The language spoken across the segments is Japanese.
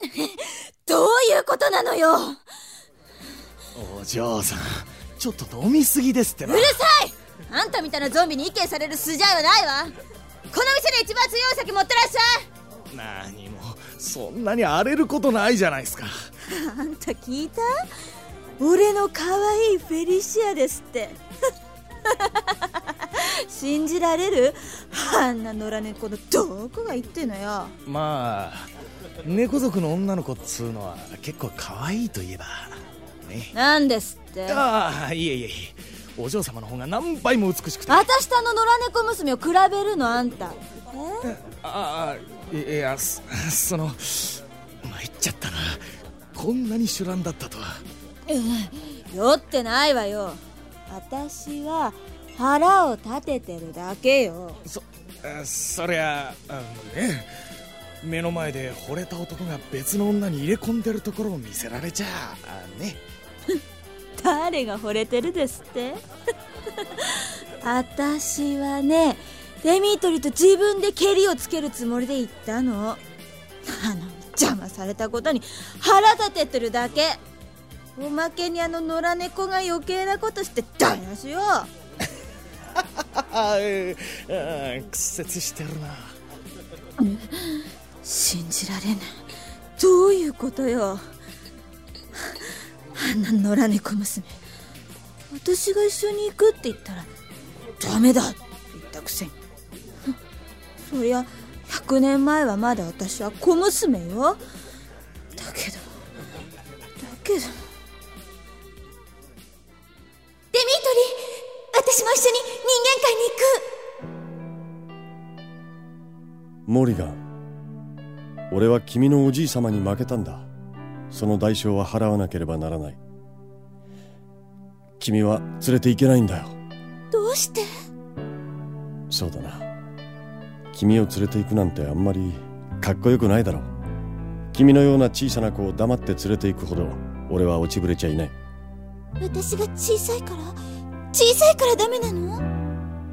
どういうことなのよ？お嬢さんちょっと飲みすぎですってば。うるさい！あんたみたいなゾンビに意見される筋合いはないわ。この店で一番強い酒持ってらっしゃい。何もそんなに荒れることないじゃないですか。あんた聞いた？俺の可愛いフェリシアですって。信じられる？あんな野良猫のどこが言ってんのよ。まあ猫族の女の子っつうのは結構可愛いといえばね。なんですって。ああいえいえお嬢様の方が何倍も美しくて。私とあの野良猫娘を比べるのあんた。え？ああいやその参っちゃったな。こんなに酒乱だったとは。酔ってないわよ。私は腹を立ててるだけよ。そそりゃあのね目の前で惚れた男が別の女に入れ込んでるところを見せられちゃあね。誰が惚れてるですって？私はねデミートリと自分でケリをつけるつもりで言ったの。なのに邪魔されたことに腹立ててるだけ。おまけにあの野良猫が余計なことして台無しよ。屈折してるな信じられないどういうことよあんな野良猫娘私が一緒に行くって言ったらダメだって言ったくせにそりゃ100年前はまだ私は小娘よ私も一緒に人間界に行く。モリガン俺は君のおじい様に負けたんだ。その代償は払わなければならない。君は連れて行けないんだよ。どうして？そうだな。君を連れて行くなんてあんまりかっこよくないだろう。君のような小さな子を黙って連れて行くほど俺は落ちぶれちゃいない。私が小さいから小さいからダメなの？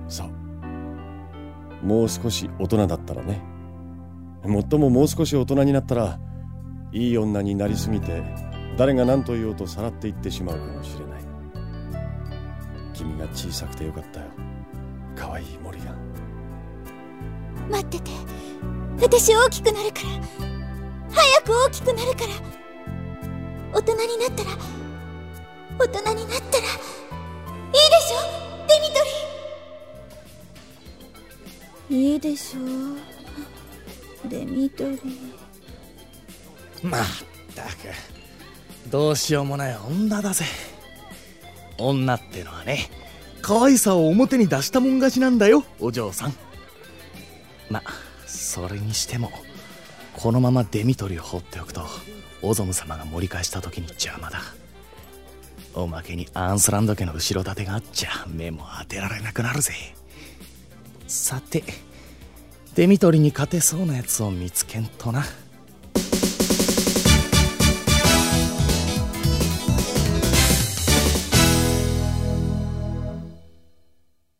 そうもう少し大人だったらね。もっとももう少し大人になったらいい女になりすぎて誰が何と言おうとさらっていってしまうかもしれない。君が小さくてよかったよ。可愛い森が。待ってて。私大きくなるから。早く大きくなるから。大人になったら大人になったらいいでしょう。デミトリまったく。どうしようもない女だぜ。女ってのはね可愛さを表に出したもん勝ちなんだよお嬢さん。まそれにしてもこのままデミトリを放っておくとオゾム様が盛り返した時に邪魔だ。おまけにアンスランド家の後ろ盾があっちゃ目も当てられなくなるぜ。さてデミトリに勝てそうなやつを見つけんとな。